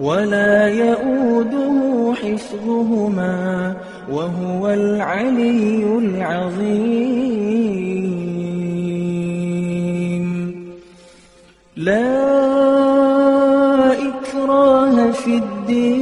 ولا يؤوده حفظهما وهو العلي العظيم. لا إكراه في الدين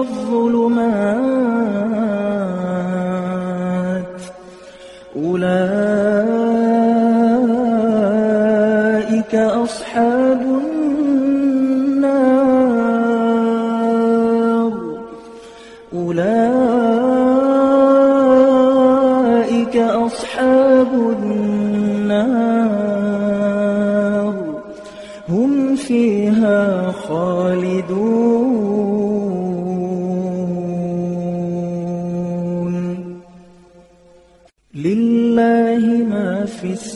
الظلمات. أولئك أصحاب النار. أولئك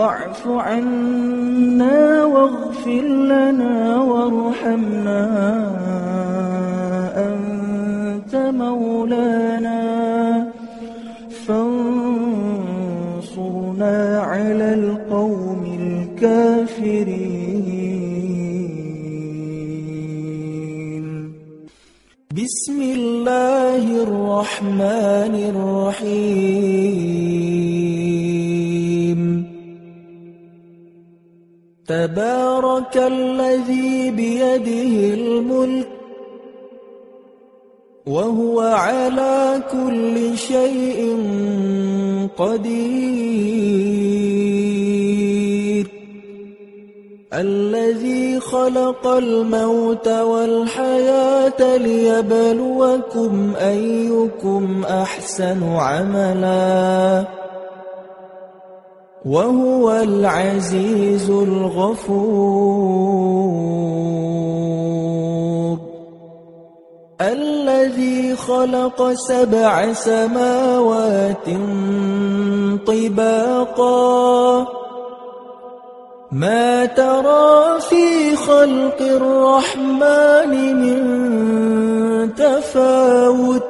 واعف عنا واغفر لنا وارحمنا. أنت مولانا. فانصرنا على القوم الكافرين. بسم الله الرحمن الرحيم. تبارك الذي بيده الملك وهو على كل شيء قدير. الذي خلق الموت والحياة ليبلوكم أيكم أحسن عملا. وهو العزيز الغفور. الذي خلق سبع سماوات طباقا. ما ترى في خلق الرحمن من تفاوت.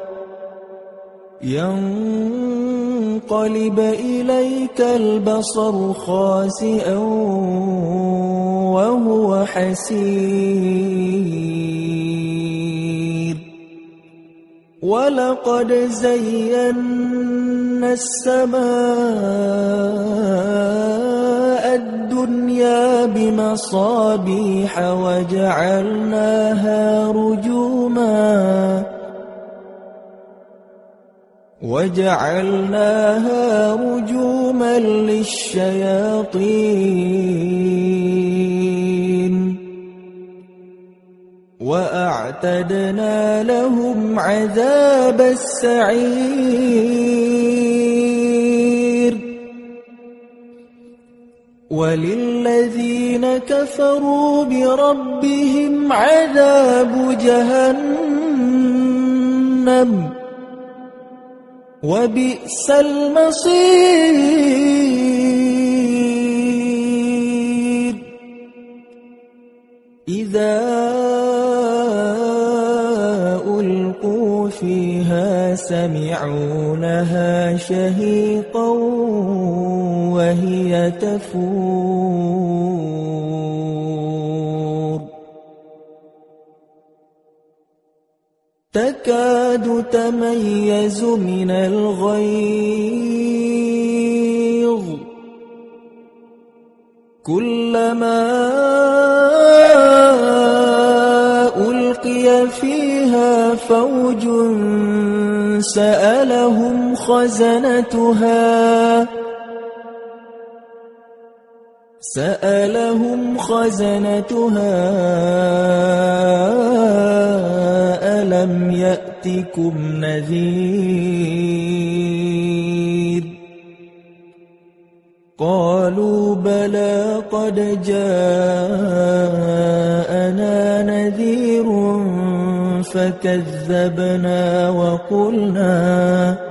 ينقلب إليك البصر خاسئا وهو حسير. ولقد زينا السماء الدنيا بمصابيح وجعلناها رجوما وجعلناها رجوما للشياطين. وأعتدنا لهم عذاب السعير. وللذين كفروا بربهم عذاب جهنم. وبئس المصير. إذا ألقوا فيها سمعوا لها شهيقا وهي تفور. تكاد تميز من الغيظ. كلما ألقي فيها فوج سألهم خزنتها سألهم خزنتها ألم يأتكم نذير؟ قالوا بلى قد جاءنا نذير فكذبنا وقلنا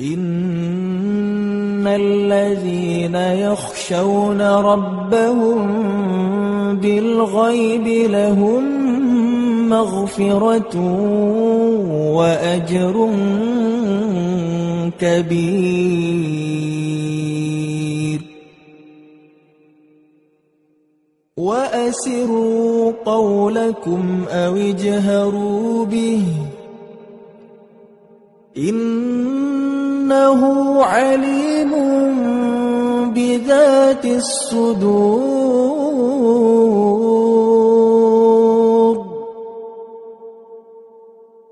إن الذين يخشون ربهم بالغيب لهم مغفرة وأجر كبير وأسروا قولكم أو اجهروا به إنه عليم بذات الصدور.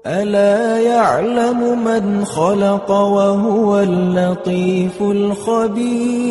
ألا يعلم من خلق وهو اللطيف الخبير.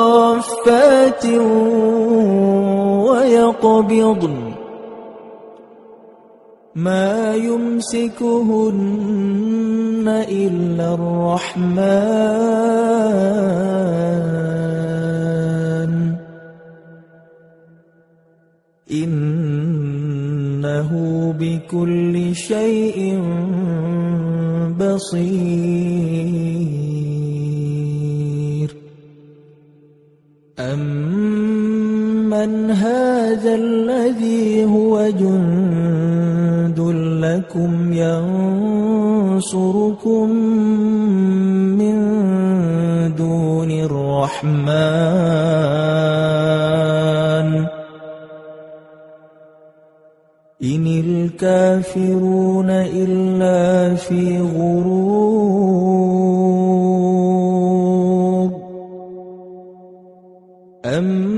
صافات ويقبضن ما يمسكهن إلا الرحمن. إنه بكل شيء بصير. لكم ينصركم من دون الرحمن. إن الكافرون إلا في غرور. أمن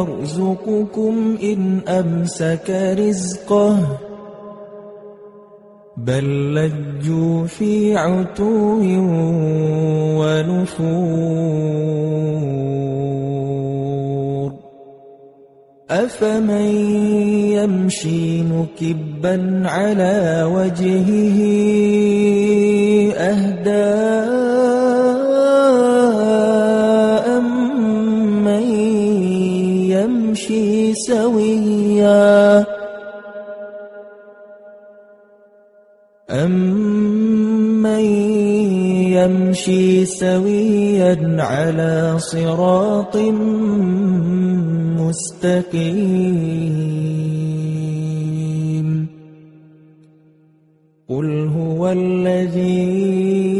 يرزقكم إن أمسك رزقه بل لجوا في عتو ونفور أفمن يمشي مكبا على وجهه أهداء يمشي سويا. أمن يمشي سويا على صراط مستقيم. قل هو الذي